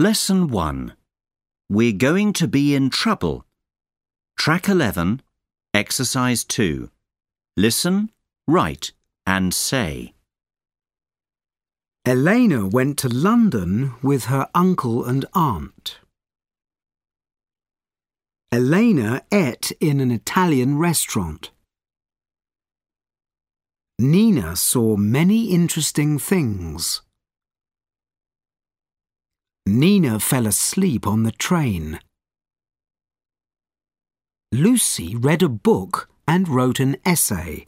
Lesson 1. We're going to be in trouble. Track 11, Exercise 2. Listen, write, and say. Elena went to London with her uncle and aunt. Elena ate in an Italian restaurant. Nina saw many interesting things. Nina fell asleep on the train. Lucy read a book and wrote an essay.